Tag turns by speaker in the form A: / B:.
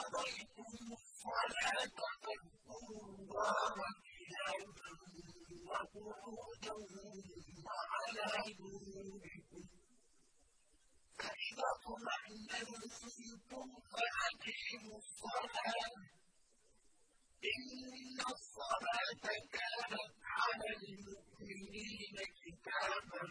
A: قضيتم الصلاة فاذكروها قياما وقعودا وعلى جنوبكم فإذا اطمأننتم فأقيموا الصلاة إن الصلاة كانت على المؤمنين كتابا